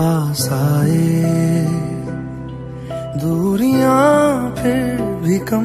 पास आए। दूरियाँ फिर भी कम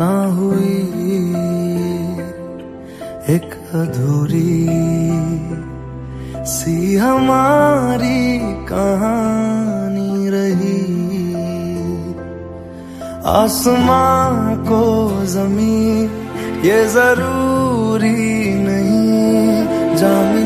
ना हुई। एक अधूरी सी हमारी कहानी रही। आसमां को ज़मीन ये ज़रूरी नहीं। जा मिले